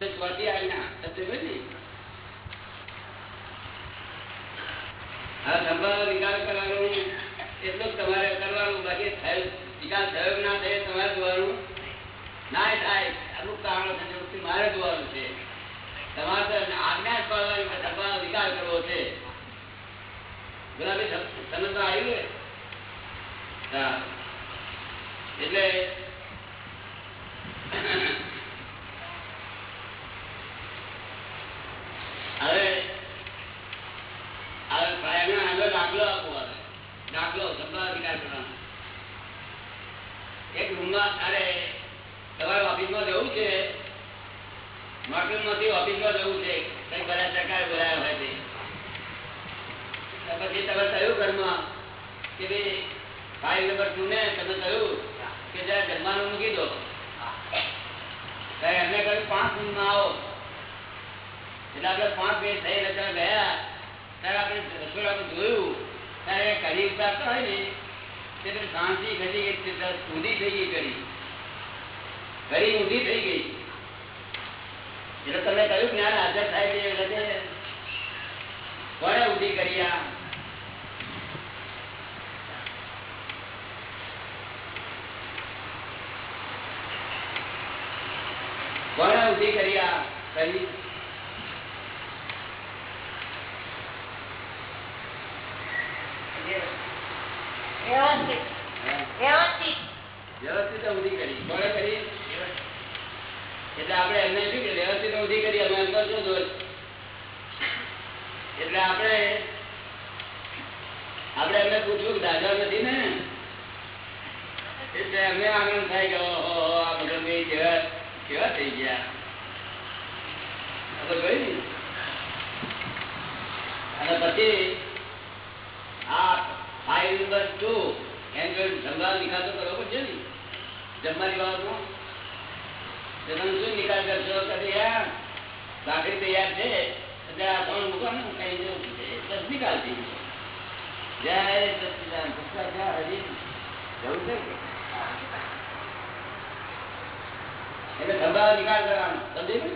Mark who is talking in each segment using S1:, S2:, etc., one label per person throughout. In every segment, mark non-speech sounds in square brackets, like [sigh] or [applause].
S1: ચોથી આજ્ઞા કે ના છે મારે જોવાનું છે. તમારે આજ્ઞા જ પાડવાની સંભાવ કરવો છે. ગુલાબી સમ- સમજમાં આવી ગયું હા એટલે હવે હવે એમને આગળ દાખલો આપવો હવે દાખલો સંભાવ વિકાસ કરવાનો એક રૂમમાં અરે તમારે ઓફિસમાં જવું છે મોટરમાંથી ઓફિસમાં જવું છે કઈ બધા સરકાર બોલાયા હોય તે તો પછી તમે કહ્યું ઘરમાં કે ભાઈ ફાઇલ નંબર ટુ ને તમે કહ્યું કે જરા જમવાનું મૂકી દો. ત્યારે એમને કહ્યું, પાંચ મિનિટમાં આવો. એટલે આપણે પાંચ મિનિટ થઈ એટલે ગયા. ત્યારે આપણે રસોડામાં જોયું. ત્યારે કઢી ઉતારતા હોય ને, તે પછી શાંતિ ઘટી ગઈ ઊંધી થઈ ગઈ કઢી. કઢી ઊંધી થઈ ગઈ. એટલે તમે કહ્યું, જ્ઞાન હાજર થાય છે, એટલે કોને ઊંધી કરી આ ઊંધી કરી આ કઢી
S2: વ્યવસ્થિત વ્યવસ્થિત
S1: વ્યવસ્થિત ઊંધી કરી કોને કરી એટલે આપણે એમને શું કે વ્યવસ્થિત ઊંધી કરી અમે અંદર શું દોષ એટલે આપણે આપણે એમને પૂછવું કે દાદા નથી ને એટલે એમને આનંદ થાય કે ઓહો આ બધા બે કેવા કેવા થઈ ગયા આ તો જોયું ને? અને પછી આ ફાઇલ નંબર ટુ એમ જો સંભાળ નિકાલ તો કરવો પડશે ને જમવાની બાબતમાં તો તમે શું નિકાલ કરશો કે યાર ભાખરી તૈયાર છે એટલે આ ત્રણ મૂકવાનું કઈ જવું છે ગયો જય સચિદાન ભગવાન હરી જવું છે એટલે સંભાળ નિકાલ કરવાનો. સમજે ને?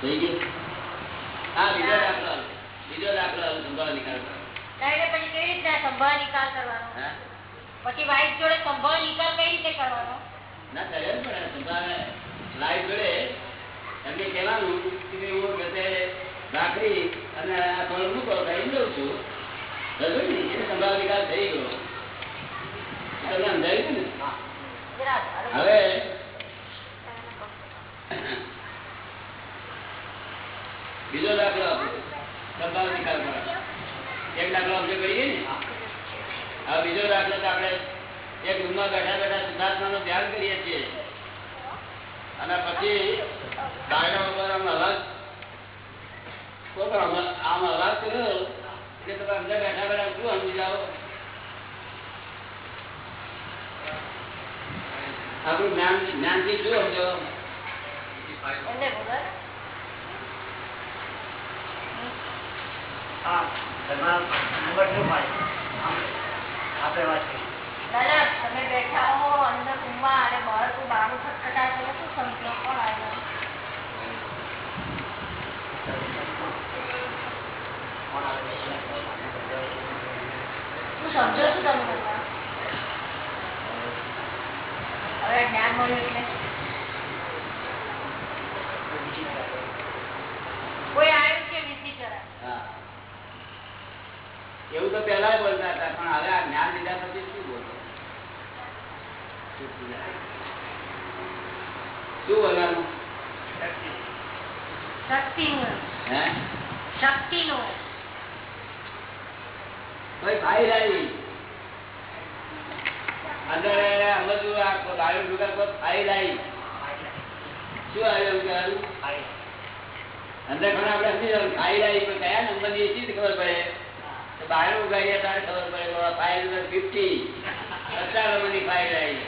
S1: થઈ ગયું? હા બીજો દાખલો બીજો દાખલો આવે, સંભાળ નિકાલ કરવાનો.
S2: પછી વાઇફ જોડે સંભાળ નિકાલ કઈ રીતે કરવાનો?
S1: ના કરે પણ સંભાળ. લાઈફ જોડે એમને કહેવાનું કે હું ઘરે રાખડી અને આ ફળ મૂકો ખાઈ લઉં છું. બરોબર ને એ સંભાળ નિકાલ થઈ ગયો. હવે બીજો દાખલો આપો સંભાળ નિકાલ એક દાખલો આપણે કરીએ ને. હવે બીજો દાખલો આપણે એક રૂમમાં બેઠા બેઠા સિદ્ધાર્થમાં ધ્યાન કરીએ છીએ. અને પછી બાયણા ઉપર આમ અવાજ તો પણ આમ- અવાજ કર્યો એટલે તમે અંદર બેઠા બેઠા શું સમજી જાઓ? આપણું જ્ઞાન જ્ઞાનથી શું સમજો?
S3: આપણે વાત કરી.
S2: દાદા તમે બેઠા હો અંદર રૂમમાં અને બહાર કોઈ બારણું ખટખટાય તમે શું સમજો કોણ આવ્યો
S3: કોણ આવે છે?
S2: શું સમજો શું તમે બધા હવે જ્ઞાન મળ્યું એટલે કોઈ આવ્યું છે વિઝિટર
S1: હા એવું તો પેલા બોલતા હતા પણ હવે આ જ્ઞાન લીધા પછી શું બોલો શું બોલવાનું
S2: શક્તિનું
S1: હે
S2: શક્તિનું
S1: ભાઈ ભાઈ લાવી અંદર સમજવું આ ગાડી દુકાન પર ફાઇલ આવી શું આવ્યું એમ કહેવાનું
S3: ફાઈવ
S1: અંદર પણ આપણે સમજી જવાનું ફાઇલ આવી પણ કયા નંબરની એ ચીજ ખબર પડે તો બહાર ઉગાડીએ ત્યારે ખબર પડે કે આ ફાઇલ નંબર ફિફ્ટી પચાસ નંબરની ફાઇલ આવી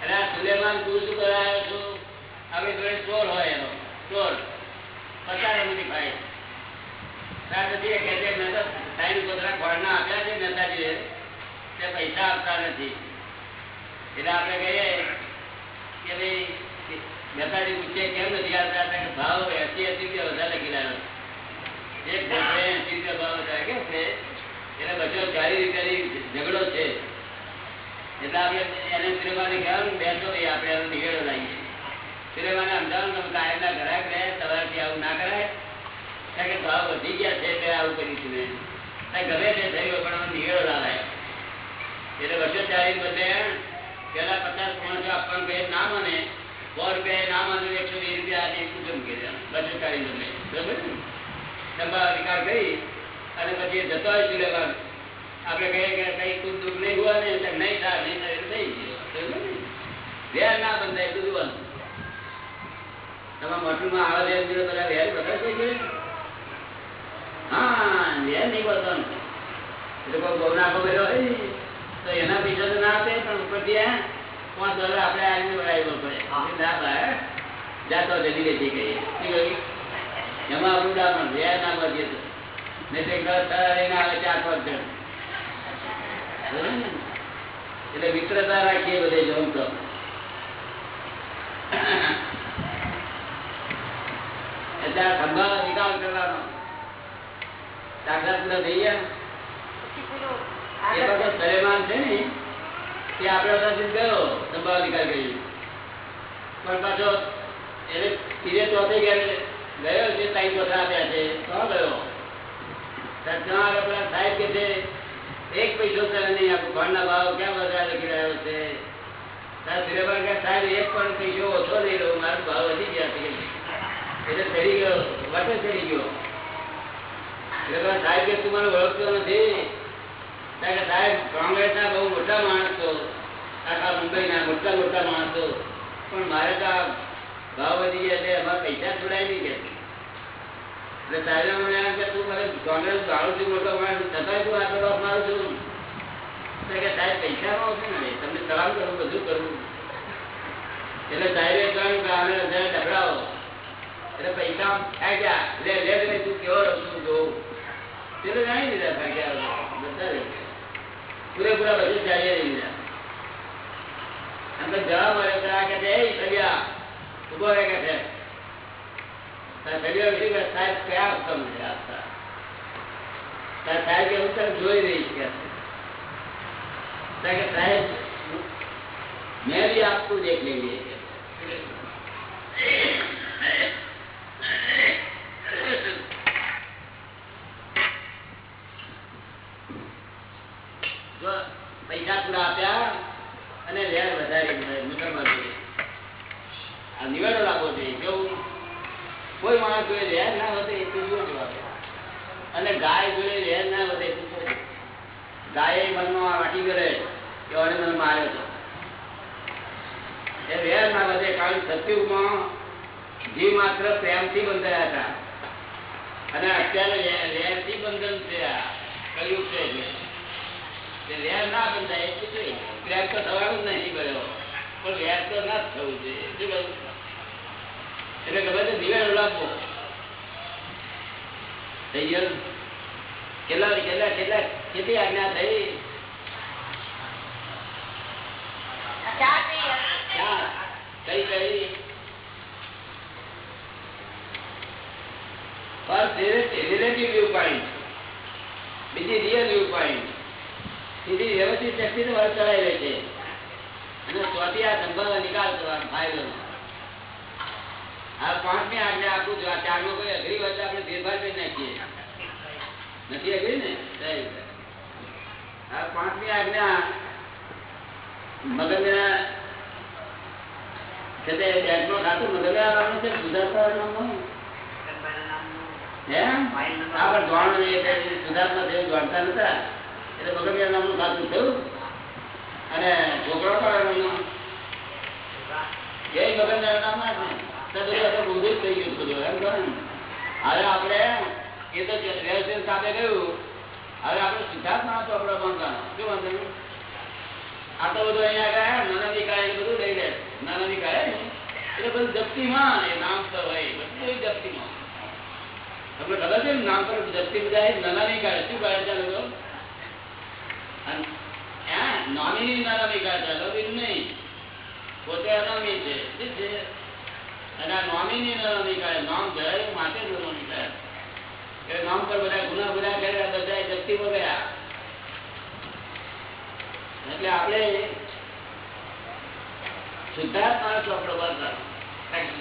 S1: અને આ સુલેમાન તું શું કરાયો છું આપણી જોડે ચોર હોય એનો ચોર પચાસ નંબરની ફાઇલ ત્યાર પછી એ કહે છે મેં તો સાઈન કોતરા ખોળના આપ્યા છે મહેતાજીએ તે પૈસા આપતા નથી એટલે આપણે કહીએ કે ભાઈ મહેતાજી પૂછે કેમ નથી આવતા હતા કે ભાવ એસી એસી રૂપિયા વધારે લખી લાવ્યો એક ભેંસને એસી રૂપિયા ભાવ વધારે કેમ છે રૂપિયાની ઝઘડો છે. એટલે આપણે એને સિનેમાને કહેવાનું બેસો ભાઈ આપણે એનો નિવેડો આવું ના કરાય. કે ભાવ વધી ગયા છે આવું કરીશું ગમે તે થયું પણ નિવેડો લાવાય. બદલે પેલા પચાસ આપવાનું કહે, ના મને. સો રૂપિયા ના મને એકસો આજે પૂછો મૂકી દેવાનું બસો અને પછી જતો હોય સુલેમાન આપણે કહીએ કે કઈ તું દુઃખ નહીં હોય ને એટલે નહીં થાય નહીં થાય એટલે થઈ ગયો બરોબર ને વેર ના બંધાય બધું બંધ તમે મોટરમાં માં આવે જોડે બધા વેર છે? કે હા, વેર નહીં બોલતો એટલે કોઈ બહુ નાખો કર્યો હોય તો એના પૈસા તો ના આપે, પણ ઉપરથી પાંચ ડોલર આપણે આવીને બરાબર પડે. ના ભાઈ જાતો જતી લેતી કહીએ. શું કહ્યું? એમાં આપણું પણ, વેર ના વધીએ તો. નહીં તો એક ચાર પાંચ જણ? એટલે મિત્રતા રાખીએ બધે જોમ નિકાલ કરવાનો. પૂરા પણ પાછો એને ત્રીજે ચોથે ગયો છે ટાઈમ ચોથા આપ્યા ગયો? ત્યાં સાહેબ કે છે એક પૈસો તને નહીં આપું ઘરના ભાવ ક્યાં વધારે લખી રહ્યો છે સુરેબાન કે સાહેબ એક પણ પૈસો ઓછો નહીં રહ્યો મારો ભાવ વધી ગયા છે. એટલે ચડી ગયો, વટે ચડી ગયો. પેલા સાહેબ કે તું મને ઓળખતો નથી? કે સાહેબ, કોંગ્રેસના બહુ મોટા માણસો, આખા મુંબઈના મોટા મોટા માણસો, પણ મારે તો ભાવ વધી ગયા છે, એમાં પૈસા છોડાય નહીં કે સાહેબ પૈસામાં આવશે ને તમને સલામ કરું બધું કરું. એટલે એટલે પૈસા આ ગયા લે તું કેવો રહું છું પેલો જાણી દીધા ભાગ્યા બધા રહી. ગયા. પૂરેપૂરા બધું ચાલી રહી ગયા. તો જવા મળે કે છે "એય સલિયા, ઊભો રહે કે સાહેબ કયા હુકમ છે આપતા તારા સાહેબ કે હું તને જોઈ રહીશ કે છે. તારે કે સાહેબ मैं भी आपको देख लेंगे જો પૈસા પૂરા આપ્યા અને વેર વધારી મુસલમાન જોડે. આ નિવેડો લાવવો જોઈએ કેવું કોઈ માણસ જોડે વેર ના વધે એ જુઓ જવાબ અને ગાય જોડે વેર ના વધે એ. ગાયે મનમાં વાટી કરે કે અને મને માર્યો છે. એ વેર ના વધે કારણ સતયુગમાં જીવ માત્ર પ્રેમથી બંધાયા હતા. અને અત્યારે વે- થી બંધન છે કળિયુગ છે એટલે. ના બંધાય એટલું જોઈ પ્રેમ તો થવાનું જ નહીં કર્યો પણ વેર તો ના થવું જોઈએ. શું કહ્યું? એટલે ખબર છે દિવેલો લાવવો થઈ ગયો કેટલા કેટલા કેટલા કેટલી આજ્ઞા થઈ? બીજી રિયલ વ્યૂ પોઈન્ટ સીધી વ્યવસ્થિત શક્તિ તો ચલાવી છે. અને ચોથી આ સંભાવ નિકાલ કરવાનો ફાયદો આ પાંચમી આજ્ઞા આપું છું આ ચારમાં કોઈ અઘરી વાત આપણે ફેરફાર કરી નાખીએ. નથી ને. આ પાંચમી આજ્ઞા મગજના છે તે બેંકમાં ખાતું મગજના આવવાનું છે, સુધારતા નામનું એટલે સુધાર્થમાં થયું જાણતા નતા. એટલે બગડિયા નામનું ખાતું થયું. અને છોકરો પણ નામનું એ બગડિયા નામના જ ને તો ખબર છે નામ પર જપ્તી બધા નાના નહીં શું કાઢે ચાલો તો? નાની નાના નહીં કાઢે ચાલો નહીં. પોતે અનામી છે. અને આ નોમીની અનામી નીકળે, નોમ જરાય માટે જ કાઢે એટલે નામ પર બધા ગુના ગુના કર્યા બધા જપ્તી ગયા. એટલે આપણે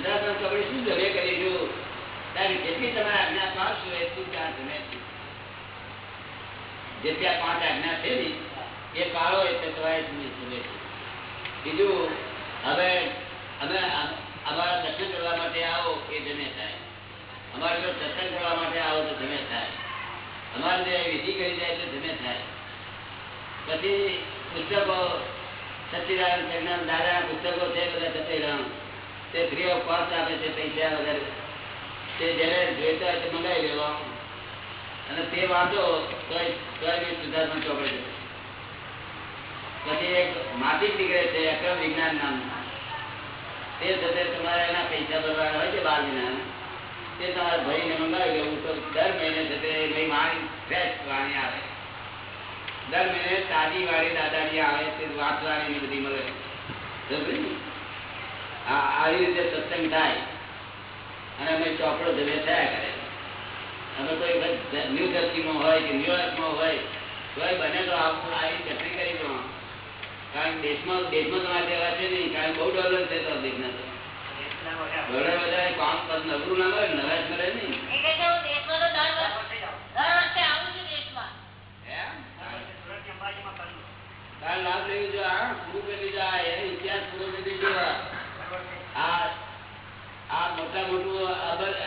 S1: જમે કરીશું કે જેટલી તમે આજ્ઞા પાડશો એટલું ત્યાં જમે છે. જે ત્યાં પાંચ આજ્ઞા છે ને એ પાળો એટલે તમારે જમે બીજું, હવે અમ- અમારા દર્શન કરવા માટે આવો એ જમે થાય. અમારે જો સત્સંગ કરવા માટે આવો તો જમે થાય. અમારે જે વિધિ કરી જાય તો જમે થાય. પછી પુસ્તકો સચિદાનંદ જગનાથ દાદા પુસ્તકો છે બધા સચિદાન. તે ફ્રી ઓફ આપે છે પૈસા વગર. તે જ્યારે જોઈતા હોય તે મંગાવી લેવા. અને તે વાંચો બી સુધાર્થમાં ચોપડે પછી એક માટી નીકળે છે, અક્રમ વિજ્ઞાન નામનું. તે સાથે તમારે એના પૈસા ભરવાના હોય છે બાર મહિના તે તમારે ભરીને મંગાવી લેવું તો દર મહિને જતે તે ભાઈ મારી ફ્રેશ વાણી આવે. દર મહિને તાજી વાળી દાદાજી આવે, તે વાંચવાની બધી મળે. આવી રીતે સત્સંગ થાય. અને અમે ચોપડો જમે થયા કરે. અમે કોઈ ન્યૂ જર્સીમાં હોય કે ન્યુયોર્કમાં હોય, તોય બને તો આપણું આવી ચટણી કરી દો. કારણ દેશમાં દેશમાં તમારે દેવા છે નહીં કારણ બહુ ડોલર છે તો દેશના તો ડોલર વધારે કામ નબળું ના મળે નવાજ મળે નહીં
S2: એ કહે છે હું દેશમાં તો દર વર્ષે
S3: થઈ જાઓ.
S2: દર વર્ષે આવું છું દેશમાં
S1: એમ?
S3: સુરતની અંબાજીમાં કરવું.
S1: તારે લાભ લેવી જો આ પૂરું કરી જાય એનો ઇતિહાસ પૂરો કરી જો આ આ મોટા મોટું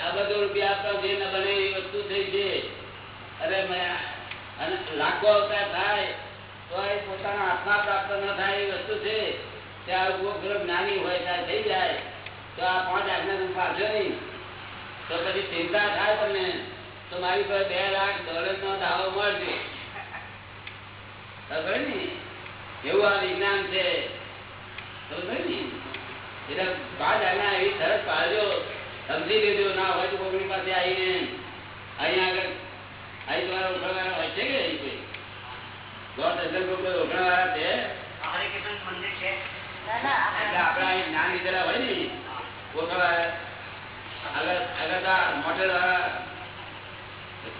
S1: અબજ રૂપિયા આપતા જે બને એવી વસ્તુ થઈ છે અરે મેં- અને લાખો અવતાર થાય તો એ પોતાના આત્મા પ્રાપ્ત ન થાય એવી વસ્તુ છે. ત્યાં ઉપગ્રહ જ્ઞાની હોય ત્યાં થઈ જાય, તો આ પાંચ આજ્ઞા પાછો નહીં. તો પછી ચિંતા થાય તમને. તો મારી પાસે બે લાખ ડોલર નો દાવો મળશે. ખબર ને? એવું આ વિજ્ઞાન છે. ખબર ને? એટલે પાંચ આજ્ઞા એવી સરસ પાડજો. સમજી લીધો ના હોય તો કોકની પાસે આવીને અહીંયા આગળ, અહીં તમારા ઓળખવાળા હોય છે કે અહીં કોઈ? વાળા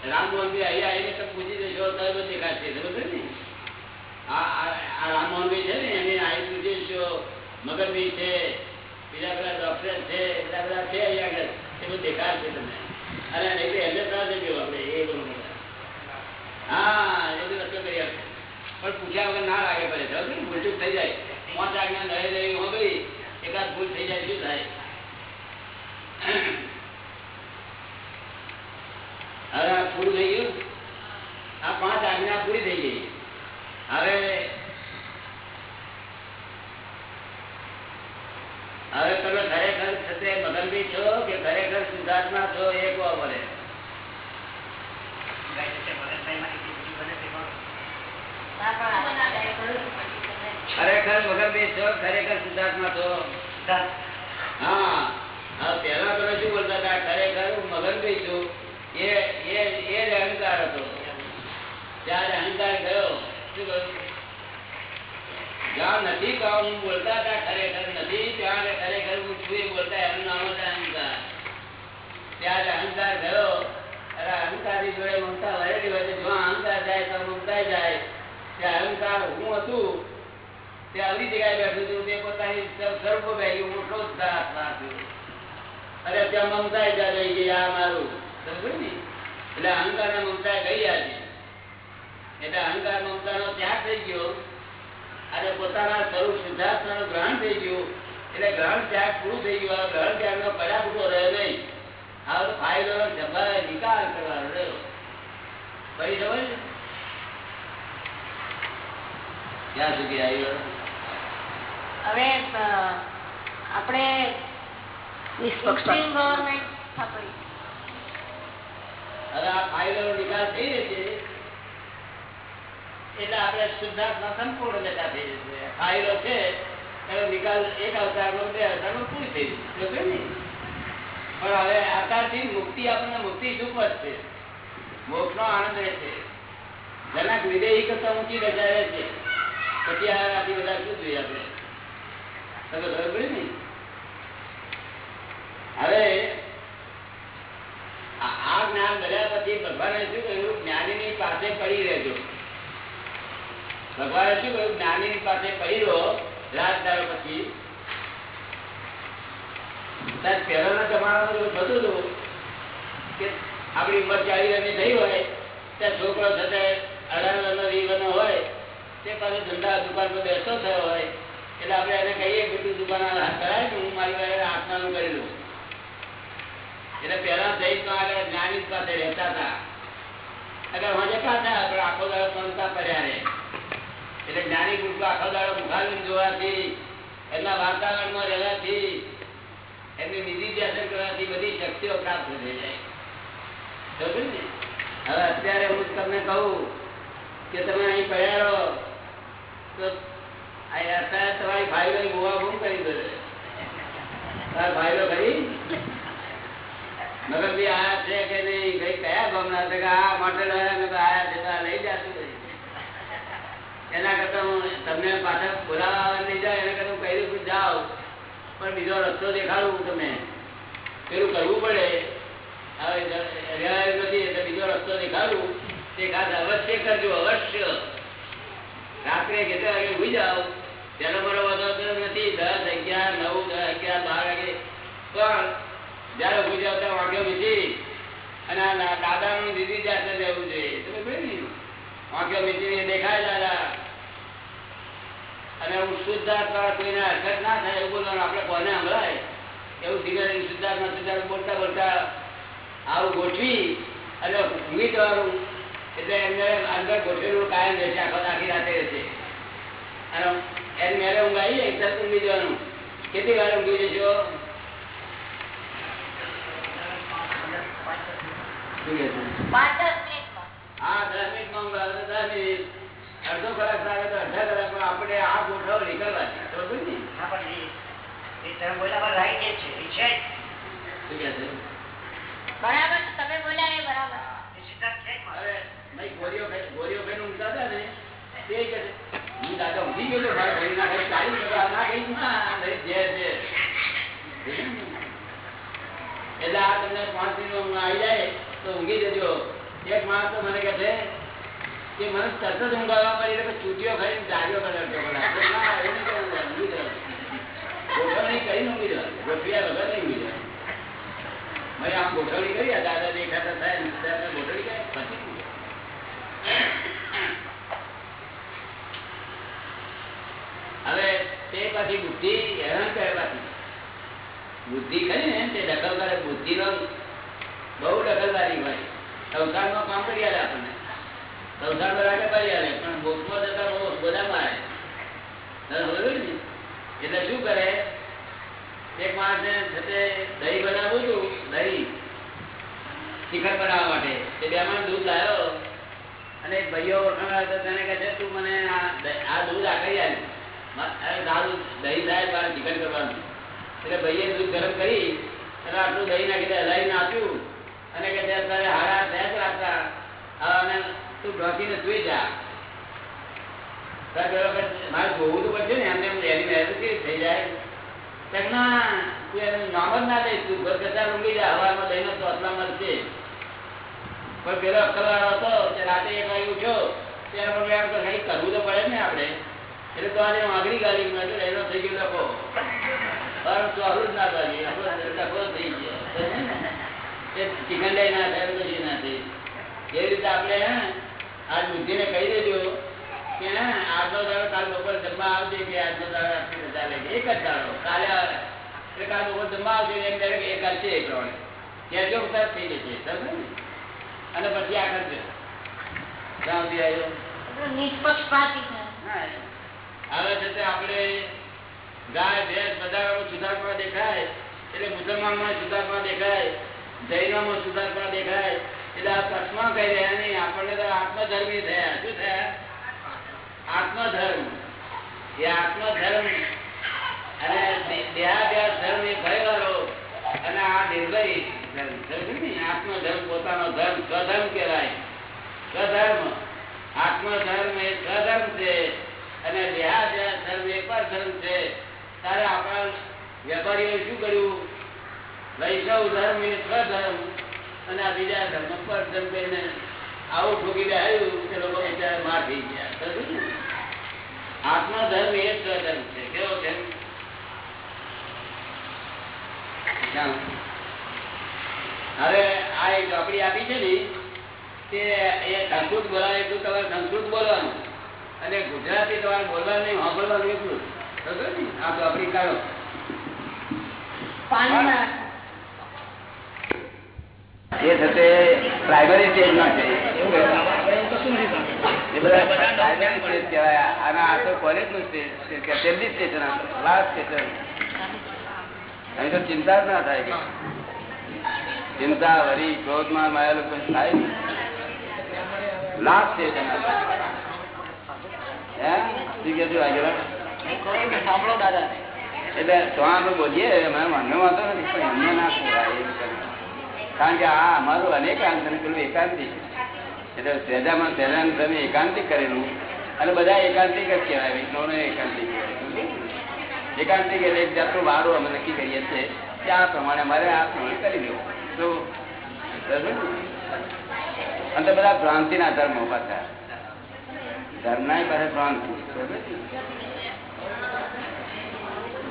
S1: રામમોહનભાઈ અહીંયા આવીને પૂછી દેશો તો દેખાશે સમજો ને? આ રામ આ રામમોહનભાઈ છે ને એને આવી પૂછી દેશો છે બીજા બધા ડોક્ટર છે બધા બધા છે અહીંયા આગળ. એ બધું દેખાશે તમને. અને એમને ત્રાસ દેજો આપણે એ બરોબર હા એ બધું રસ્તો કરી આપશે પણ પૂછ્યા વગર ના લાગે પડે ભૂલચૂક થઈ જાય. પાંચ આજ્ઞા નહીં લેવી હો એકાદ ભૂલ થઈ જાય શું થાય? હવે પૂરું થઈ ગયું? આ પાંચ આજ્ઞા પૂરી થઈ ગઈ. હવે હવે તમે ખરેખર છતે મગનભી છો કે ખરેખર શુદ્ધાત્મા છો એ કહો મને
S3: ગાય છે ભગતભાઈમાંથી જે બધી બને તે કરો.
S2: ના વગર
S1: ખરેખર મગનભી છો, ખરેખર સિદ્ધાર્થમાં છો. હા હા તમે શું બોલતા હતા? ખરેખર હું મગનભી છું. એ જ અહંકાર હતો. ત્યારે અહંકાર ગયો. શું કહ્યું? જ્યાં નથી કહું બોલતા હતા ખરેખર. નથી, ત્યાં ખરેખર હું છું બોલતા એનું નામ અહંકાર. ત્યારે અહંકાર ગયો. અરે અહંકારી જોડે મમતા વરેલી હોય જો અહંકાર જાય તો અહંકાર હું હતું. તે આવી જગ્યાએ મમતા ગઈ આ ને? અહંકાર ને આજે. એટલે અહંકાર મમતા નો ત્યાગ થઈ ગયો. અને પોતાના સ્વરૂપ સિદ્ધાર્થનું ગ્રહણ થઈ ગયું. એટલે ગ્રહણ ત્યાગ પૂરું થઈ ગયું. ગ્રહણ ત્યાગ નો કડા પૂરો રહ્યો નહીં. હવે ફાયદો જબ્બા નિકાલ કરવાનો રહ્યો. ફરી સમજ ક્યાં સુધી આવ્યો
S2: હવે આપણે ગવર્મેન્ટ સ્થાપી
S1: હવે આ ફાઇલો નિકાલ થઈ જશે એટલે આપણે શુદ્ધાત્મા સંપૂર્ણ થઈ જશે ફાઇલો છે એનો નિકાલ એક અવતારમાં બે અવતારમાં પૂરી થઈ જશે ને? પણ હવે આકારથી મુક્તિ આપણને મુક્તિ સુખ જ છે. મોક્ષનો આનંદ રહે છે. જનક વિદેહી કરતા ઊંચી રજા રહે છે. પડી ને? હવે આ પછી ભગવાને શું કહ્યું? જ્ઞાનીની પાસે પડી રહેજો. ભગવાને પછી. પહેલાના જમાનામાં થતું હતું કે આપણી ઉંમર ચાલી વર્ષની થઈ હોય, ત્યાં છોકરો થતા અઢાર વર્ષનો વીસ હોય તે પાછો ધંધા દુકાન પર બેસતો થયો હોય, એટલે આપણે એને કહીએ કે તું દુકાન કરાય કે હું મારી પાસે આત્માનું કરી દઉં એટલે પહેલા જઈ તો આગળ જ્ઞાની પાસે રહેતા હતા. અગર હું જતા હતા પણ આખો દાડો પંતા પડ્યા રહે એટલે જ્ઞાની ગુરુ આખો દાડો મુખાલી જોવાથી, એમના વાતાવરણમાં રહેવાથી, એમની નિધિ ધ્યાસન કરવાથી બધી શક્તિઓ પ્રાપ્ત થઈ જાય. ને? હવે અત્યારે હું તમને કહું કે તમે અહીં પડ્યા રહો તો આ અત્યારે ગોવા ગુમ કરી દે તારા ભાઈઓ ખરી મગર આયા છે કે નહીં? ભાઈ લઈ જાતું એના કરતા હું તમને પાછા પણ બીજો રસ્તો દેખાડું તમે પેલું કરવું પડે. હવે નથી એટલે બીજો રસ્તો દેખાડું. તે ખાસ અવશ્ય કરજો, અવશ્ય. રાત્રે કેટલા વાગે ભૂઈ જાઓ? તેનો મારો વધારો નથી. દસ, અગિયાર, નવ, દસ, અગિયાર, બાર વાગે. પણ જયારે ભૂઈ જાવ ત્યારે વાંક્યો મીઠી અને દાદાનું દીદી જાતે રહેવું જોઈએ તમે વાંખ્યો મીઠી દેખાય દાદા. અને હું શુદ્ધાત્મા કોઈને હરકત ના થાય એવું બોલવાનું આપણે કોને સંભળાય? એવું ધીમે શુદ્ધાત્મા શુદ્ધાત્મા બોલતા બોલતા આવું ગોઠવી અને ઊંઘી જવાનું. એટલે એમને અંદર ગોઠવેલું કાયમ રહેશે આખો આખી રાતે રહેશે. અને એની આવી ઊંઘી જવાનું કેટલી વાર ઊંઘી જશો હા દસ મિનિટમાં ઊંઘ આવે દસ મિનિટ. અડધો કલાક લાગે તો અડધા કલાકમાં આપણે આ ગોઠવ નીકળવાની બરોબર ને?
S3: હા, પણ એ- એ તમે બોલ્યા જ છે એ છે જ.
S1: શું કહે છે?
S2: બરાબર તમે બોલ્યા એ બરાબર.
S1: ખાઈ- હું દાદા ખાઈ ખાઈ આ તમને પાંચ ઊંઘી જજો મને કહે છે કે મને તરત જ પડી, એટલે ચૂંટીઓ ખાઈને જાગ્યો કરે જવાનું. ગોઠવણી કરીને ઊંઘી જવાનું. ગોઠવ્યા વગર નહીં ઊંઘી આમ ગોઠવણી કરી દાદા દેખાતા થાય, ગોઠવણી કરી, પછી. હવે તે પછી બુદ્ધિ આલે પણ મોક્ષમાં જતા બહુ ગોદામાં આવે. ને? એટલે શું કરે? એક માણસને છતે દહીં બનાવવું હતું દહીં. શિખર બનાવવા માટે. તે બે દૂધ લાવ્યો અને ભાઈઓ વખાણ હતો, તેને કહે છે, તું મને આ દૂધ આકરી આલ? અરે દહીં થાય, મારે ચિકન કરવાનું. એટલે ભાઈએ દૂધ ગરમ કરી, અને આટલું દહીં નાખી હલાવીને આપ્યું. અને કે છે, અત્યારે હારા થયા જ રાતના અને તું ઢોકીને સુઈ જા. મારે જોવું તો પડશે ને, એમને એમ એની મહેનત થઈ જાય? નામ જ ના દઈશ, તું ઘર કરતા ઊંઘી જા હવારમાં દહીંનો ચોસલા મળશે. પણ પેલો અક્કલવાળો હતો તે રાતે એક વાગે ઉઠ્યો, ત્યારે પણ એમ કે કંઈક કરવું તો પડે ને આપણે. એટલે તો આજે માગણી ગાડી એનો થઈ ગયો લખો પણ ચોરું જ ના આપણો ડખો થઈ ગયો. ચિકન ના થાય કશું ના થઈ એવી રીતે કહી દેજો કે આજનો દાડો કાલ બપોર જમવા આવજે કે આજનો દાડો લે એક જ દાડો. કાલે કાલ બપોર જમવા આવજે એમ દરેક છે કરશે એ પ્રમાણે ત્યાં જો થઈ જશે સમજ ને? અને પછી આ કરજો ક્યાં સુધી આવ્યો
S2: નિષ્પક્ષપાતી
S1: હવે છે. આપણે ગાય ભેંસ બધા સુધારવા દેખાય. એટલે મુસલમાનમાં સુધારવા દેખાય. જૈનોમાં સુધારવા દેખાય. એટલે આ પ્રશ્નમાં કઈ રહ્યા નહીં. આપણને તો આત્મધર્મી થયા. શું થયા? આત્મધર્મ. એ આત્મધર્મ. અને દેહાદ્યાસ ધર્મ એ ભયવાળો અને આ નિર્ભય? આત્મધર્મ પોતાનો ધર્મ, સ્વધર્મ કહેવાય. સ્વધર્મ. આત્મધર્મ એ સ્વધર્મ છે. અને દેહા ધર્મ એ પરધર્મ છે. ત્યારે આપણા વેપારીઓ શું કર્યું? વૈષ્ણવ ધર્મ એ સ્વધર્મ અને આ બીજા ધર્મ પર ધર્મ કરીને આવું ઠોકી આવ્યું કે લોકો બિચારા માર થઈ ગયા. આત્મધર્મ આત્મા ધર્મ એ સ્વધર્મ છે. કેવો છે. હવે આ એક ચોપડી આપી છે ને તે એ સંસ્કૃત બોલાવે એટલું તમારે સંસ્કૃત બોલવાનું. અને ગુજરાતી તમારે બોલવાનું નહીં સાંભળવાનું એટલું ને? આ ચોપડી કાઢો. એ થશે પ્રાઇમરી સ્ટેજમાં છે. એ બધા પ્રાઇમરી સ્ટેજ કહેવાય. અને આ તો કોલેજનું સ્ટેજ છે છેલ્લી સ્ટેશન લાસ્ટ સ્ટેશન અહીં તો ચિંતા જ ના થાય કે. ચિંતા વરી ક્રોધમાં માયેલો કોઈ થાય? લાભ
S3: સાંભળો દાદા.
S1: એટલે તો અમે બોલીએ અમે મને વાંધો નથી પણ એમને ના ખોરાય કારણ કે આ અમારું અનેકાંત અને પેલું એકાંતિક એટલે સહેજામાં સહેજાનું તમે એકાંતિક કરેલું અને બધા એકાંતિક જ કહેવાય વૈષ્ણવને એકાંતિક. એકાંતિક એટલે એક જાતનું વારું અમે નક્કી કરીએ છીએ કે આ પ્રમાણે મારે આ પ્રમાણે કરી દેવું તો બરાબર ને? અને તો બધા ભ્રાંતિના ધર્મો ધર્મના પાસે ભ્રાંતિ. ને?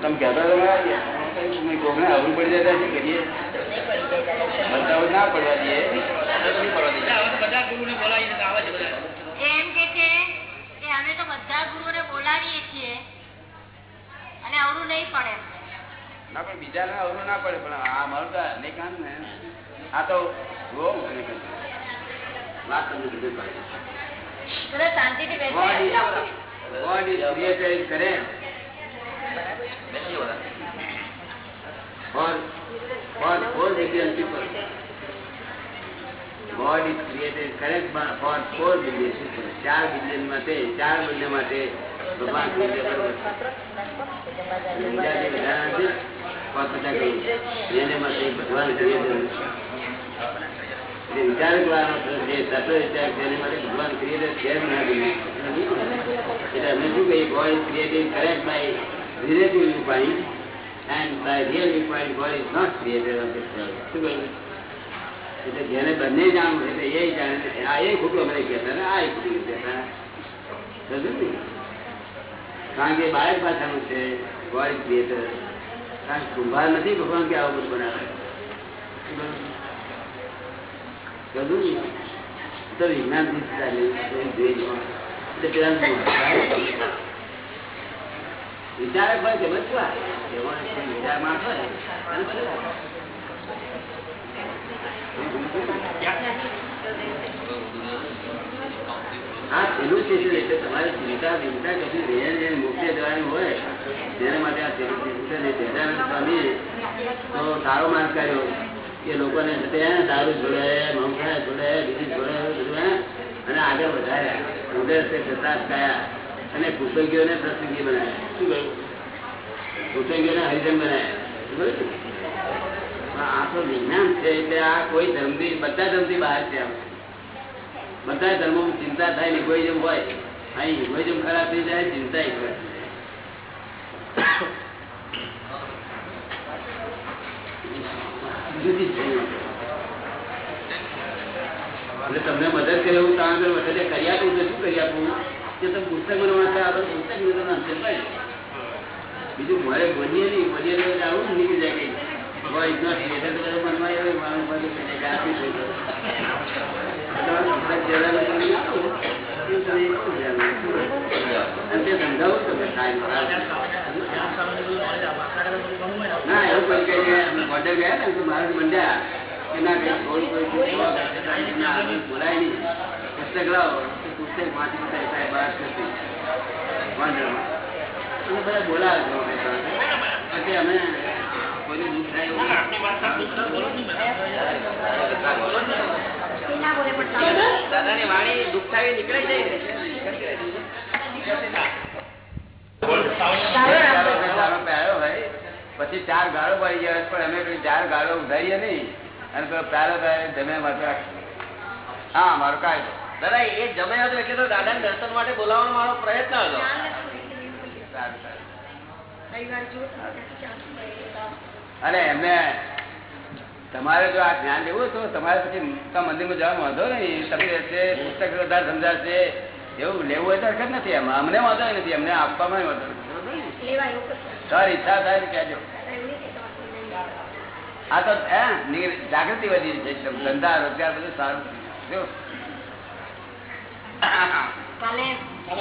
S1: તમે કહેતા તમે કોકને અવરું પડી જતા શું કરીએ? બધા ના પડવા દઈએ.
S3: બધા ગુરુને બોલાવીને છે બધા
S2: છે બધા બોલાવીએ છીએ. અને અવરું નહીં પડે.
S1: ના પણ બીજાને અવરું ના પડે પણ આ મારું તો અનેકાંત ને આ તો મને. વાત તમને બીજું
S2: શાંતિથી.
S1: ચાર બિલિયન માટે ચાર બિલિયન માટે ભગવાન ભગવાન જે જ નથી. જેને બંને જાણવું છે એ જાણે. આ એ ખોટું અમને કહેતા ને, આ એ કહેતા. કારણ કે બાળક પાછાનું છે ગોડ ક્રિએટર કારણ કુંભાર નથી, ભગવાન કે આવું બધું બનાવે. ને? તો ચાલે એ જોઈ લો. એટલે પેલાનું શું? વિચારક હોય કે બધું આ. એમાં કોઈ વિચાર માણસ હોય અને બધું. હા પેલું સ્ટેશન એટલે તમારે ચિંતા ચિંતા કશું રેન રેન મુક્તિ જવાનું હોય, તેના માટે આ પેલું સ્ટેશન એ સહેજાનંદ સ્વામી તો સારો માર્ગ કર્યો કે લોકોને ત્યાં દારૂ જોડે મંખા જોડે, બીજી જોડે અને આગળ વધાર્યા. ઉદય તે પ્રસાદ કયા અને કુટુંબીઓને પ્રસંગી બનાવ્યા. શું કહ્યું? કુટુંબીઓને હરિજન બનાવ્યા. આ તો વિજ્ઞાન છે એટલે આ કોઈ ધર્મથી, બધા ધર્મથી બહાર છે આમ. બધા ધર્મો ચિંતા થાય ઇગોઇઝમ હોય, અહીં ઇગોઇઝમ ખરાબ થઈ જાય, ચિંતા તમને મદદ કરે એવું કામ આગળ વખતે કરી આપું, તો શું કરી આપું? કે તમે પુસ્તક મને વાંચતા આ બધું પુસ્તક મને તમે બીજું મારે બોલીએ નહીં, બોલીએ આવું નીકળી જાય કઈ ના મંડ્યા. એના કઈ બોલાય નહીં. પુસ્તક લાવો પુસ્તક વાંચી સાહેબ બહાર બધા બોલાવે છે અમે કોઈને દુઃખ થાય એવું
S2: ના
S3: વાણી દુઃખાવી નીકળી
S1: પછી ચાર ગાળો પડી ગયા પણ અમે પેલી ચાર ગાળો ઉધારીએ નહીં. અને પેલો પ્યારો જમે માટે હા મારો કાયદો.
S3: દાદા એ જમે હતો એટલે તો દાદા દર્શન માટે બોલાવવાનો મારો પ્રયત્ન હતો.
S1: સારું સારું.
S2: રવિવાર જો
S1: અને એમને તમારે જો આ જ્ઞાન લેવું તો તમારે પછી મંદિરમાં જવાનું વાંધો નહીં. તમે રહેશે પુસ્તક વધારે સમજાશે એવું લેવું હોય તો નથી એમાં. અમને વાંધો નથી અમને આપવામાં વાંધો તારી ઈચ્છા થાય કહેજો. આ તો જાગૃતિ વધી છે. ધંધા રોજગાર બધું સારું જો.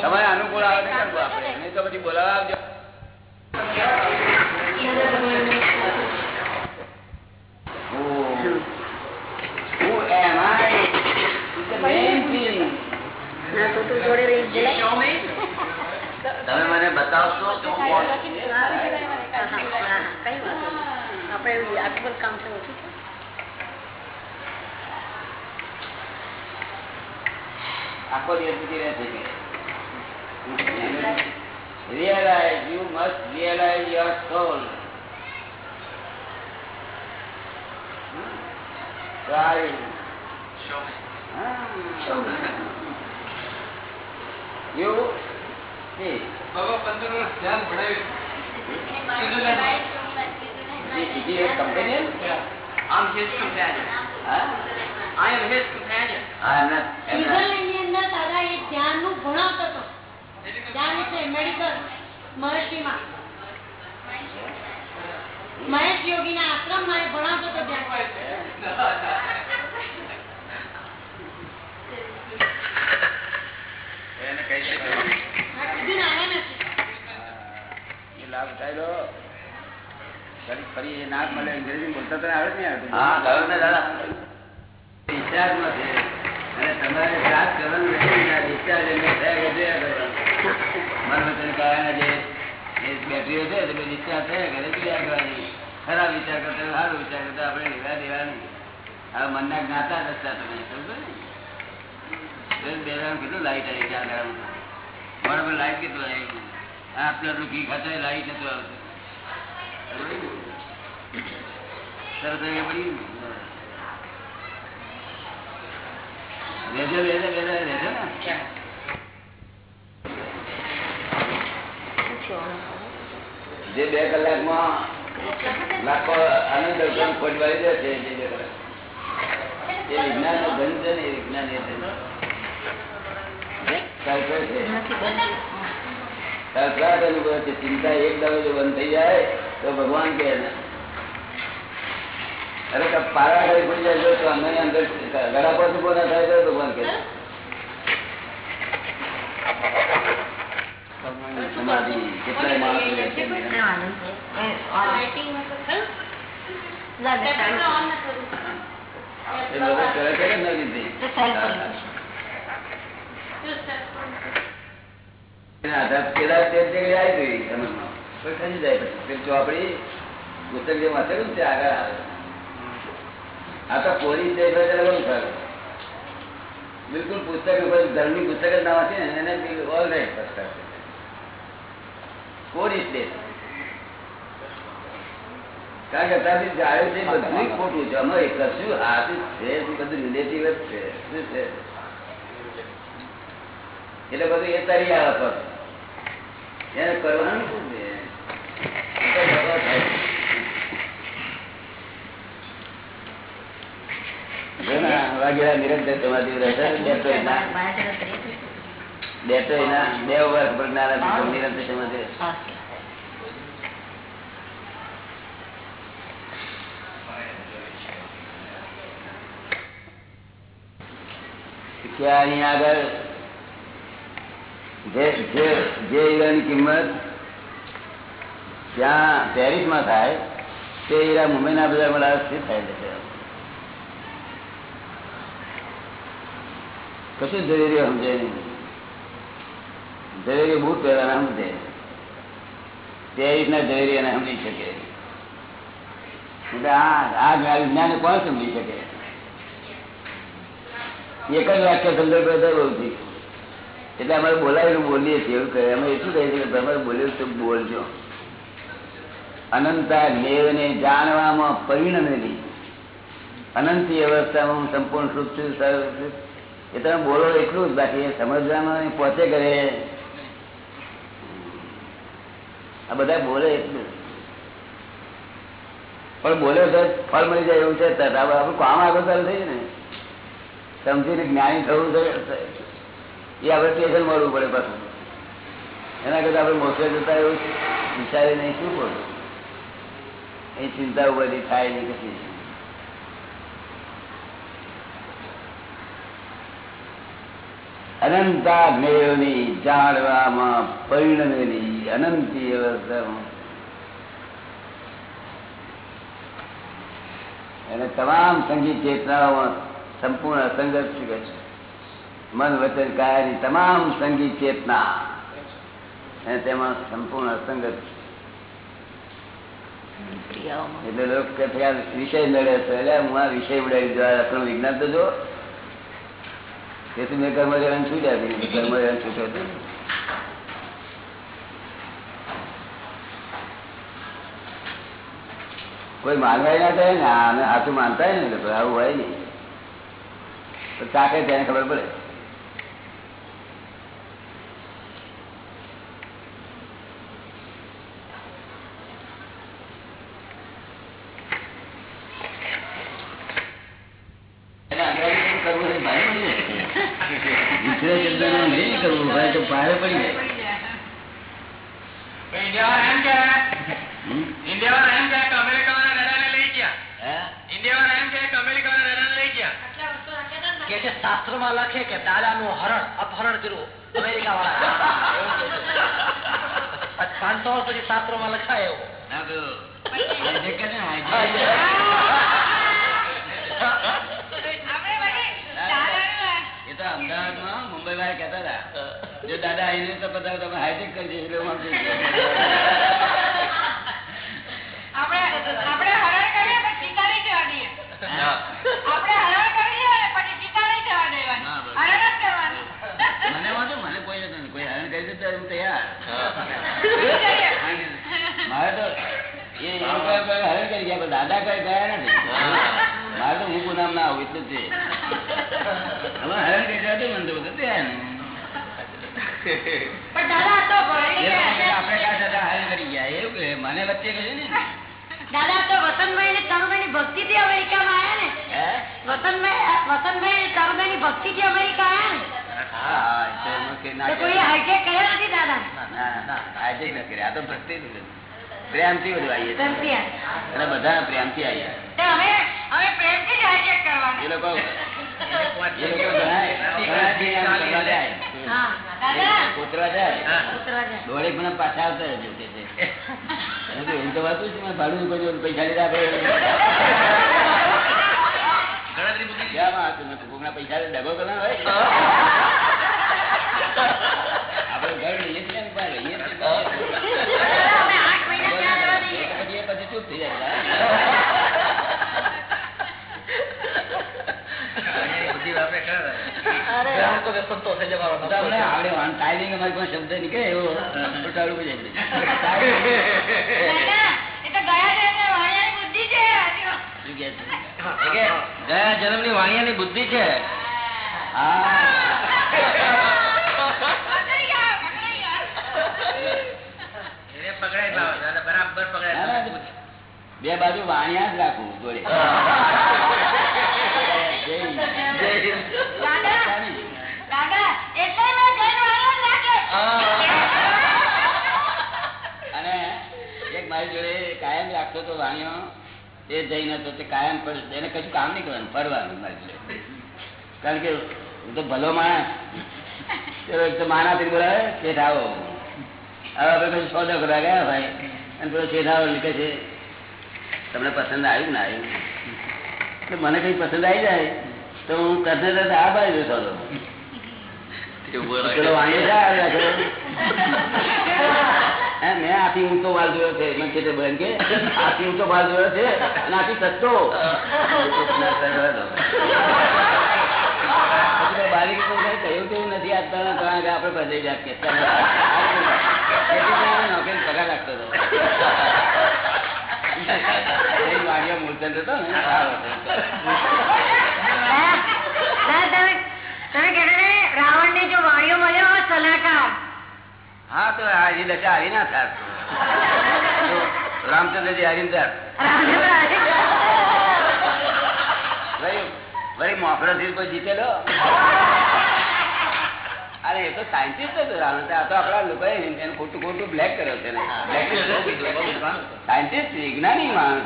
S1: તમારે અનુકૂળ આવે તો પછી બોલાવવા આવજો Who- who am I? It's the main thing.
S2: હા તો તું જોડે રહી બોલાય.
S1: તમે મને બતાવશો.
S2: આપણે આટલું બધું કામ છે ઓછું છે
S1: આખો દિવસ સુધી રહે છે realise you must realise your soul right you see Is he your companion?
S3: I'm his companion.
S1: Huh?
S3: I
S1: not.
S2: Mahesh Yogi ના. એ ધ્યાનનું ભણાવતો હતો. ધ્યાન વિશે મેડિકલ મહર્ષિમાં મહેશ યોગીના આશ્રમમાં એ ભણાવતો હતો ધ્યાન
S1: એને કહી શકો.
S2: આ કીધું ને આવ્યા નથી
S1: એ કરવાની. ખરાબ વિચાર કરતા સારો વિચાર કરતા આપણે લેવા દેવા નહીં હવે મનના જ્ઞાતા દસતા તમે સમજો ને લાઈટ આવી લાઈટ કેટલું લાઈટ જે બે કલાકમાં લાખો આનંદ અવસાન ખોટ વાળી જે એ વિજ્ઞાન નો ધન છે ને, એ વિજ્ઞાન એ ધન કલ્પે છે કલ્પનાટ અનુભવ છે ચિંતા એક દાડો જો બંધ થઈ જાય તો ભગવાન કે ને અરે કે પારા ઘડી પડી જાય તો અમે અંદર ગળા પર ઊભો ના થાય તો ભગવાન કે સમાધિ કેટલાય માણસો રહે છે
S2: લાઇટિંગમાં તો થયું? પેપરને ઓન ન કરું.
S1: એ લોકો કરે છે ને બિલકુલ પુસ્તક ધર્મની પુસ્તક જ ના વાંચે એને ઓલ રાઈટ પુસ્તક કોરી સ્ટેજ કારણ કે અત્યારથી જાળે છે બધું ખોટું છે. અમારે કશું હાથ છે બધું રિલેટિવ જ છે. શું છે? એટલે બધું એ તરી આવે પર એને કરવાનું શું છે એ તો ઝઘડો થાય. જો ને આ વાઘેલા નિરંતર સમાધિ રહેશે ને બેઠો એના બે વર્ષ પર જ્ઞાન નિરંતર સમાધિ રહેશે. અહીંયા આગળ જે હીરાની કિંમત ત્યાં પેરિસમાં થાય, તે હીરા મુંબઈના બજારમાં લાવે થાય છે. કશું જરૂરી સમજે નહીં. જરૂરી બૂટ પહેરવાના સમજે. પેરિસના જરૂરી એને સમજી શકે. એટલે આ વિજ્ઞાન કોણ સમજી શકે? એક જ વાક્ય સંદર્ભથી એટલે અમારે બોલાવેલું બોલીએ છીએ, એવું કહે. અમે એટલું કહીએ છીએ તમારે બોલ્યું તો બોલજો. અનંતા ને જાણવામાં પરિણમેલી અનંતી અવસ્થામાં હું સંપૂર્ણ સુખ છું સરળ છું. એ તમે બોલો એટલું જ, બાકી સમજવામાં પહોંચે કરે. આ બધા બોલે એટલું પણ બોલે તો ફળ મળી જાય એવું છે આપણું કામ આગળ ચાલુ થઈ ને. સમજીને જ્ઞાની થવું છે એ આપણે સ્ટેશન મળવું પડે પાછું. એના કરતા આપણે મોકલે જતા એવું વિચારે નહીં શું બોલું એ ચિંતા બધી થાય નહીં કશી અનંતા જ્ઞેયોની જાણવામાં પરિણમેલી અનંતી અવસ્થામાં અને તમામ સંગીત ચેતનાઓમાં સંપૂર્ણ અસંગત શીખે છે. મન વચન કાયાની તમામ સંગીત ચેતના. અને તેમાં સંપૂર્ણ અસંગત એટલે લોકો કે આ વિષય નડે છે એટલે હું આ વિષય ઉડાવી દો આપણું વિજ્ઞાન તો જો તેથી મેં કર્મચારી છૂટ્યા કર્મ જવાનું છૂટ્યો કોઈ માનવાય ના થાય ને આને આટલું માનતા હોય ને આવું હોય નહીં. તો ચાકે તેને ખબર પડે એને અંગ્રેજી કરવું છે ભારે પડી જાય વિશ્વ શબ્દનો નહીં કરવું ભાઈ તો ભારે પડી જાય
S4: ઇન્ડિયાવાળા એમ કહે
S1: હમ?
S4: ઇન્ડિયાવાળા એમ કહે કે અમેરિકાવાળા દાદાને લઈ ગયા
S1: હે?
S4: ઇન્ડિયાવાળા એમ કહે કે અમેરિકાવાળા દાદાને લઈ ગયા
S5: આટલા વસ્તુ રાખ્યા હતા ને
S6: કે છે શાસ્ત્રમાં લખે કે દાદાનું હરણ અપહરણ કર્યું અમેરિકા વાળા પાંચસો વર્ષ પછી શાસ્ત્રોમાં લખાય એવું
S1: ના પેલું હાઈજેક કરે ને, હાઈજેક.
S5: આપણે બધી દાદાનું
S1: એ તો અમદાવાદમાં મુંબઈ વાળા કહેતા હતા જો દાદા આવીને તો બધા તમે હાઈટેક કરી દઈશ એટલે હું આમ જઈશ.
S5: આપણે આપણે હરણ કરીએ પણ ચિંતા નહીં જવા દઈએ
S1: હા.
S5: આપણે હરણ કરીએ અને પછી ચિંતા નહીં જવા દેવાની
S1: હા, બરાબર.
S5: હરણ જ કરવાનું
S1: મને વાંધો મને કોઈ નથી કોઈ હરણ કરી દે તો હું તૈયાર
S5: ભૂલી જઈએ.
S1: મારે તો એ એ લોકો કોઈ હરણ કરી ગયા પણ દાદા કઈ ગયા નથી મારે તો હું ગુનામ ના આવું એટલું જ છે હવે હરણ કરી ગયા તો મને તો બધું તૈયાર નહીં.
S5: પણ દાદા આ તો ભણી
S1: એ લોકો કે
S5: ગયા
S1: આપણે કાં દાદા હરણ કરી ગયા એવું કે મને વચ્ચે કહ્યું ને.
S5: દાદા તો વસંતભાઈ ને તરુભાઈ ની ભક્તિ થી અમેરિકામાં આવ્યા ને. વસંતભાઈ વસંતભાઈ તરુભાઈ ની. ભક્તિ થી અમેરિકા આવ્યા ને
S1: ના ના ના ન બધું.
S5: પ્રેમથી આવ્યા. [laughs]
S1: ઘણા થી જાય. મને પાછા આવતા રહેજો કે છે. એમ તો વાતું છે? મેં ભાડું જોડે પૈસા લીધા પૈસા લઈને કરવા હોય. [laughs] આપણે ઘર લઈએ છીએ
S5: દાદા, અમે આઠ મહિના ત્યાં રહેવા દઈએ.
S1: પછી એ પછી ચૂપ થઈ જાય
S6: ગ્રાહક તો સંતો થઈ જવાનો
S1: તો અમને આવડે વાન ટાઈમિંગ અમારી પાસે શબ્દ નીકળે એવો.
S5: ગયા જન્મની જન્મની બુદ્ધિ છે
S1: હા
S5: પકડી ગયા, પકડી ગયા.
S4: એને પકડાય ભાવ દાદા બરાબર પકડાય
S1: બે બાજુ વાણિયા જ રાખવું જોડે. તો વાણીઓ એ જઈને તો તે કાયમ પડે એને કશું કામ નહીં કરવાનું ફરવાનું કારણ કે હું તો ભલો માણસ. એક તો માના થી બોલાવે શેઠ આવો હવે આપણે કશું સોદો કરવા ગયા ભાઈ. અને પેલો શેઠ આવો લીધે છે. તમને પસંદ આવ્યું ના આવ્યું? તો મને કઈ પસંદ આવી જાય. તો હું કરને તરત આ બાજુ સોદો. પેલો છે. હે, મેં આથી ઊંચો માલ જોયો છે. મને છે તે કે, આથી ઊંચો માલ જોયો છે અને આથી સસ્તો આપતા ને.
S5: જો વાણિયો મળ્યો સલાહકાર.
S1: હા તો હારી દશા હારી ના થાય રામચંદ્રજી હારી વળી વળી મોકળાથી કોઈ જીતેલો? અરે એ તો સાયન્ટિસ્ટ હતો રાવણ. આ તો આપણા લોકોએ એને ખોટું ખોટું બ્લેક કર્યો છે સાયન્ટિસ્ટ વિજ્ઞાની માણસ.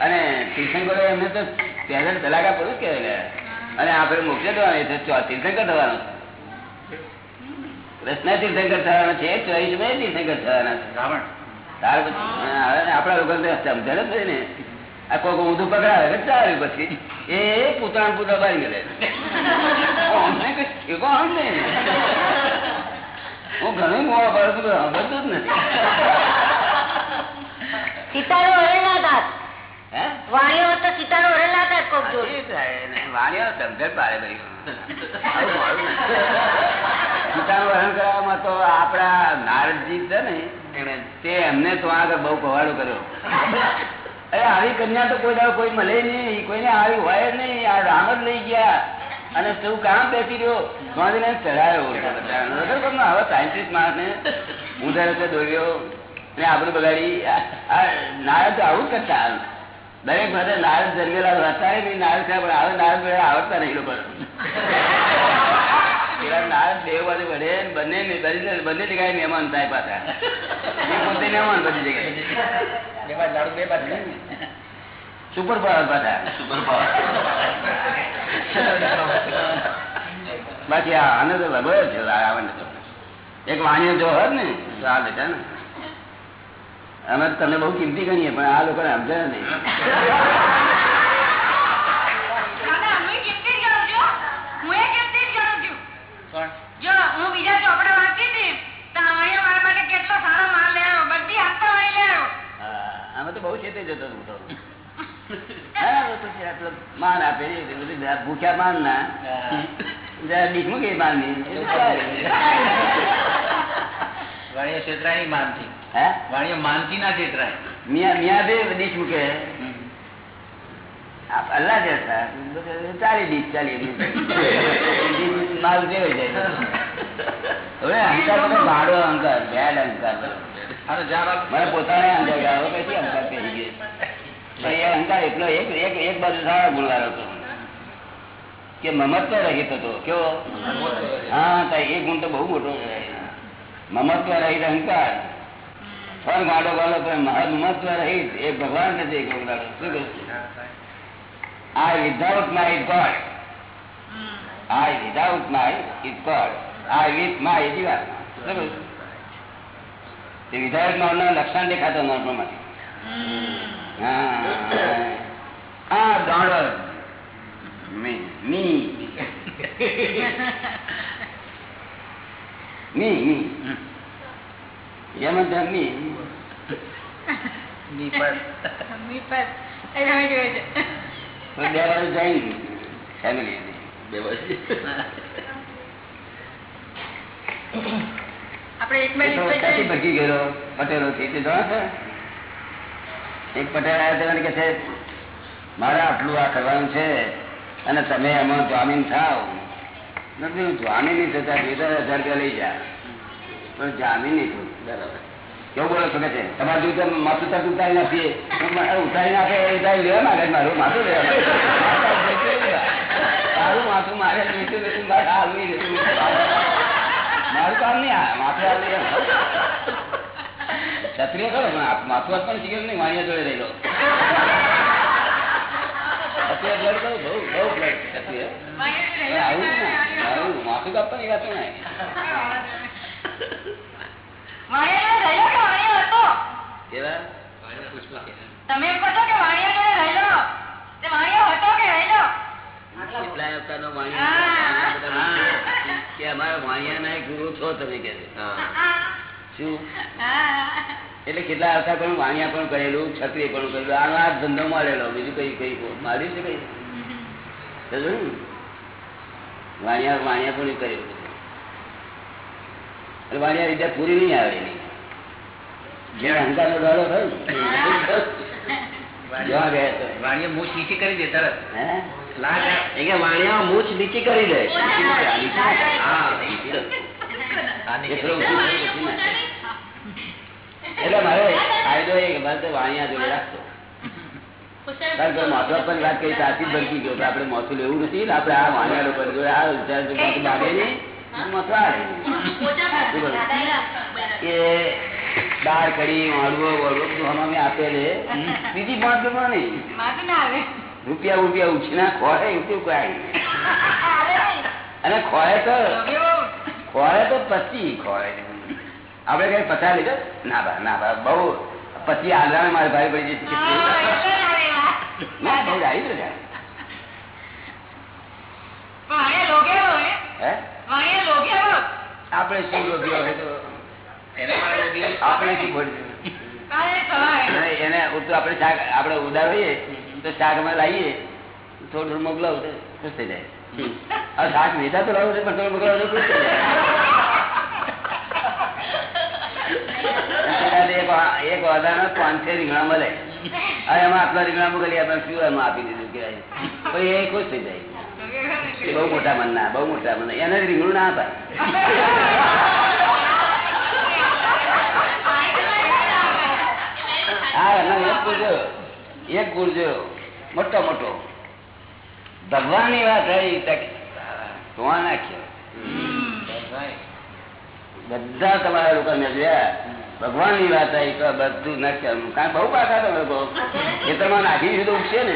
S1: અને તીર્થંકરો એમને તો પહેલા દલાકા પડું જ કહેવાય અને આપણે મોકલી દેવાનું એ ચો- તીર્થંકર થવાનું. કૃષ્ણ તીર્થંકર થવાના છે ચોવીસ મે તીર્થંકર થવાના છે.
S6: રાવણ.
S1: ત્યાર પછી હા, આપણા લોકો સમજણ જ ને. આ કોઈ ઊંધું પકડાવે ચાલે પછી. એ પૂતળા પૂતળા બારી ગયેલે અમને કઈ? ઠેકો આમ નહીં હું ઘણું મોવા પાડું છું પણ જ નથી.
S5: સીતાનો હરેલા હતા વાણીઓ તો સીતાનો હરેલા હતા કોક
S1: આ
S5: જોડે.
S1: એ થાય ને. વાણીઓ સમજણ પાડે બધી. આવું ગીતાનું વર્ણન કરવામાં તો આપણા નારદજી છે ને એને તે એમને તો આગળ બહુ કવાડો કર્યો. અરે આવી કન્યા તો કોઈ દાડો કોઈ મળે નહીં કોઈને આવી હોય જ નહીં, આ રામ જ લઈ ગયા. અને તું કામ બેસી રહ્યો. નગર ગામનો આવા સાયન્ટિસ્ટ માણસને ઊંધા રસ્તે દોર્યો ને આપણું બગાડી. નારદ આવું જ કરતા. દરેક ભાષા નારદ જન્મેલા અત્યારે નહીં નારદ પણ હવે નારદ આવડતા નહીં લોકો. દેવ બાજુ વડે બંને બંને બંને જગ્યાએ મહેમાન થાય પાછા. પોતે મહેમાન બધી જગ્યાએ.
S6: બે બાજુ દારૂ બે બાજુ
S1: સુપર પાવર બાકી આ આને તો લગોયો છે રાવણ તો. એક વાણીઓ જો હોત ને તો આ બેટા ને. અમે તમને બહુ કિંમતી ગણીએ પણ આ લોકોને સમજાય નહીં
S5: દાદા હું કિંમતી જ ગણું છું હું એ કિંમતી જ ગણું છું
S6: કોણ
S5: જો હું બીજા ચોપડે વાંચતી હતી તો વાણીઓ મારા માટે કેટલો સારો માલ લઈ આવ્યો બધી આપતા વાણી લઈ આવ્યો
S1: હા, આમાં તો જતો હું તો હા, તો પછી આટલો માન આપે ભૂખ્યા માન ના ડીશ મૂકી માનની
S6: વાણીઓ છેતરાય માનથી.
S1: હે?
S6: વાણીઓ માનથી ના છેતરાય.
S1: મિયા મિયા બે ડીશ મૂકે આપ અલ્લાહ જैसा ચાલી ડીશ માલ દેવાઈ જાય [laughs] હવે અહંકાર બધો ગાડો બેડ અહંકાર બધો.
S6: આનો જવાબ આપ.
S1: મને પોતાને અહંકાર ગાળો કઈથી અહંકાર કહી ગયો. અહંકાર એટલો એક એક એક બાજુ સારા ગુણવાળો હતો. કે મમત્વ રહિત હતો. કેવો? હા એ ગુણ તો બહુ મોટો મમત્વ રહિત અહંકાર. ફળ ગાડો ગાડો પણ મહત્વ રહિત. એ ભગવાન નથી આ ગાડો શું કહ્યું આ વિધાઉટ માય God. I આ with my જીવાત્મા. શું કહ્યું? તે વિધાયક મારના લક્ષણ દેખાતો નોર્મલમાંથી હા આ ડોલર મી મી. મી યમન મી.
S6: ની પર.
S5: મી પર. એ છે.
S1: તો ફેમિલી
S5: આપણે એક મિનિટ
S1: ક્યાંથી ભટકી ગયેલો? પટેલો થી એક પટેલ આવ્યા કે છે મારે આટલું આ કરવાનું છે અને તમે એમાં જામીન થાવ. નથી જામીન નહીં થતા બે હજાર રૂપિયા લઈ જા. પણ જામીન નહીં થયું બરાબર. કેવું બોલો છો કે છે? તમારે જોયું માથું તક ઉતારી નાખીએ. મારે ઉતારી નાખે ઉતારી લેવા માંગે મારું? માથું લેવા તારું માથું મારે મારે હાલ નહીં. મારું કામ નહીં આ માથું ક્ષત્રિય ખરો પણ આ માથું પણ શીખ્યો નહીં વાણિયા જોડે રહેલો. ક્ષત્રિય blood બહુ બહુ બહુ blood ક્ષત્રિય. આવું આવું માથું કાપવાની વાત નહીં
S5: વાણિયા જોડે રહેલો કે વાણિયો હતો?
S1: કેવા?
S5: તમે એમ કહો કે વાણિયા જોડે રહેલો? તે વાણિયો હતો કે રહેલો?
S1: વાણિયા કે ગુરુ છો તમે કે શું? એટલે કેટલા અવતાર પણ વાણિયા પણ કરેલું ક્ષત્રિય પણ કરેલું આનો આ ધંધો મળેલો બીજું કઈ કઈ માર્યું છે કઈ? વાણિયા વાણિયા પણ કરેલું એટલે વાણિયા વિદ્યા પૂરી નહીં આવે એની. જે અહંકાર નો થયો ને?
S6: વાણીઓ મૂછ નીચી કરી દે તરત?
S1: હે? વાણિયા મૂછ નીચી કરી દે.
S6: હા.
S1: એટલે જોઈએ કે બસ વાણિયા જોડે રાખતો. મોથવા પર વાત કરી સાચી જ ભરકી ગયો કે આપણે મોથું લેવું નથી આપડે આપણે આ વાણિયા લોકો જોડે આ વિચાર જો લાગે નહીં દાળ કઢી વાળવો વળવો બધું હમામે આપેલે. બીજી પાંચ રૂપિયા નહીં રૂપિયા રૂપિયા ઉછીના ખોળે એવું કઈ અને ખોરે તો ખોરે તો પછી ખોરે આપણે કઈ પચાસ લીધો? ના બા ના બા બહુ પછી આંધ્રાને મારે ભાઈ પડી જશે ના બહુ આવી જાય આપણે શું હોય તો? આપણે શું ભોજન? એને આપણે આપણે ઉદાર હોઈએ. તો શાકમાં લાવીએ. થોડું થોડું મોકલાવ ખુશ થઈ જાય. હવે શાક વેચા તો લાવું છે, પણ થોડું મોકલાવ ખુશ થઈ જાય. એક વાદાનો પાંચસો રીંગણા મળે. હવે એમાં આટલા રીંગણા મોકલી આપણે શું આપી દીધું કે પછી એ ખુશ થઈ જાય. બહુ મોટા મનના બહુ મોટા મનના એને રીંગણું ના હતા હા, એના જો એક ગુણ જોયો મોટો મોટો. ભગવાનની વાત આવી નાખ્યો. બધા તમારા લોકો ને જોયા. ભગવાનની વાત આવી તો બધું નાખ્યા. કારણ બહુ પાકા તમે લોકો ખેતરમાં નાખી દીધું ઉગશે ને.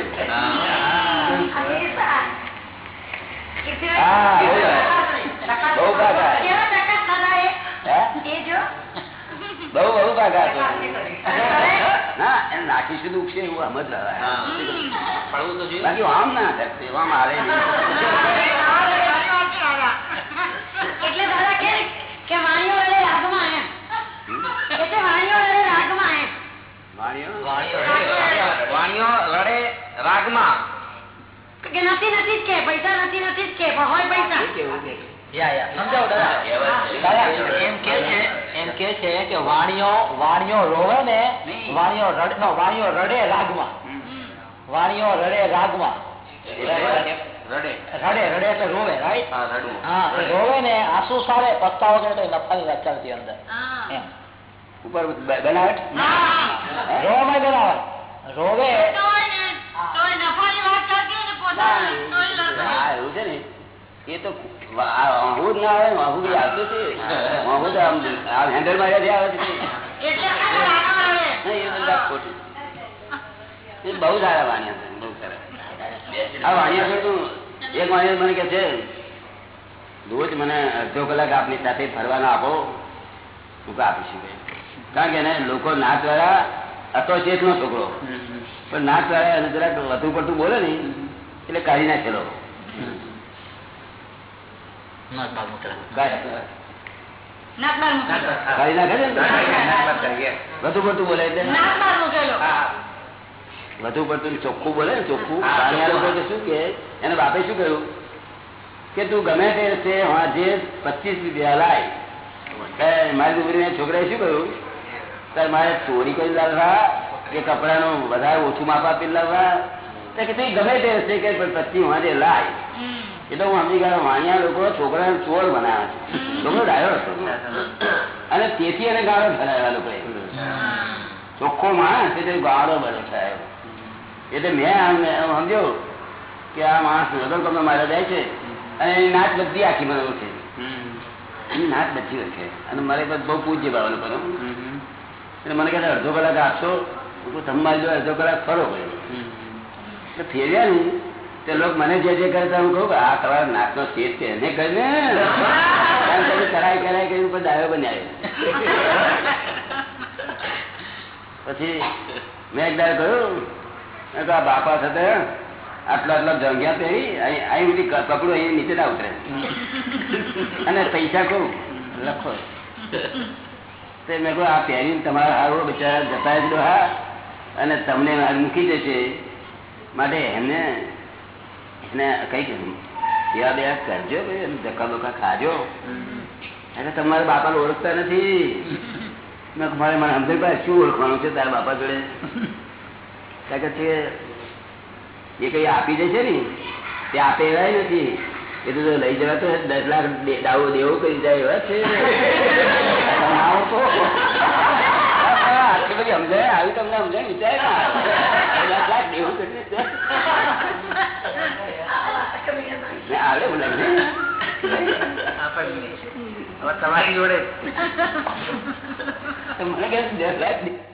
S1: બહુ હે? બહુ બહુ પાકા છો ના એને નાખીશું તો ઉગશે એવું આમ જ બાકી આમ ના શકશે આમ
S2: કે વાણીઓ રડે રાગમાં વાણીઓ રડે રાગમાં એમ.
S1: વાણીઓ?
S4: વાણીઓ રડે રાગમાં.
S2: નથી નથી જ કે પૈસા નથી નથી જ કે હોય પૈસા.
S1: કેવું કે?
S6: સમજાવો દાદા. દાદા એમ કે છે એમ કે છે કે વાણીઓ વાણીઓ રોવે ને વાણીઓ રડે no, વાણીઓ રડે રાગમાં. વાણીઓ રડે રાગમાં.
S4: રડે
S6: રડે. રડે એટલે રોવે રાઈટ
S4: હા રડવું.
S6: હા એ રોવે ને આંસુ સારે પસ્તાવો કરે તો એ નફાની વાત ચાલતી અંદર.
S2: હા.
S6: એમ.
S1: ઉપર બ- બનાવટ?
S6: રોવામાં બનાવે રોવે.
S2: તોય ને તોય નફાની વાત ચાલતી હોય ને પોતાની તોય લડતો.
S1: હા એવું છે ને. એ તો વા- જ ના આવે ને આવતું છે. [laughs] આહું આમ આમ હેન્ડલ માર્યા આવે છે.
S2: એટલે ખાલી રાગમાં રડે
S1: નહીં, એ બધા ખોટું. બહુ સારા વાણિયા બહુ સારા. આ વાણિયા છે એક વાણિયા મને કે છે રોજ મને અડધો કલાક આપની સાથે ફરવાનો આપો હું આપીશું કારણ કે એને લોકો નાચ વાળા ચેત નો છોકરો પણ નાચ વાળા એને જરાક વધુ પડતું બોલે ને એટલે કાઢી નાખેલો
S2: નાક બાર મૂકેલો
S1: કાઢી નાખે છે ને વધુ પડતું બોલે વધુ ચોખ્ખું બોલે ચોખ્ખું? શું કે એને બાપે શું કહ્યું? કે તું ગમે તે છે જે પચીસ રૂપિયા લાય. એ મારી ઉમરીના છોકરાએ શું કહ્યું? તાર મારે ચોરી કરી લાવવા કે કપડાનું વધારે ઓછું માપ આપી લાવવા. કે તું ગમે તે હશે કે પચીસ વાંધે લાય. એટલે હું સમજી ગયો વાણિયા લોકો, છોકરાને ચોર બનાવે છે. છોકરો ડાયો હતો. અને તેથી એને ગાળો ભરાયા લોકોએ. ચોખ્ખો માણસ એટલે ગાળો બનો સાહેબ એટલે મેં સમજ્યો કે આ માણસ નગર કમનો મારા જાય છે અને એની નાચ બધી આખી મને ઓળખે એની નાચ બધી ઓળખે અને મારે બહુ પૂજ્ય ભાવ લોકો એટલે મને કહેતા, અડધો કલાક આપશો? હું સંભાળજો અડધો કલાક ફરો એટલે ફેર્યા ને તે લોકો મને જે જે કરતા હું કહું આ તમારા નાકનો શેર છે એને કરીને કારણ કે કરાય કરાય કરીને પછી ડાયો બનાવ્યો પછી મેં એક દાડે કહ્યું આ બાપા સાથે આટલા આટલા જંગ્યા પહેરી અહીં બધી કપડું અહીં નીચે ના ઉતરે. અને પૈસા કહું લખો. તે મેં કહું આ પહેરીને તમારા હારો બિચારા જતા જ હા. અને તમને મૂકી જશે માટે એમને એને કઈ કીધું એવા બે કરજો ધક્કા બક્કા ખાજો. એટલે તમારા બાપાને ઓળખતા નથી. મેં મારે મને સમજાય ભાઈ શું ઓળખવાનું છે તારા બાપા જોડે? કારણ કે તે એ કઈ આપી દે છે ને તે આપે એવા નથી. એ તો લઈ જવા તો દસ લાખ દાવો દેવો કરી જાય એવા છે. આટલી બધી સમજાય? આવી તમને સમજાય વિચાર? પચાસ લાખ દેવું કેટલી આવડે બોલે
S6: તમારી જોડે
S1: મને કહે.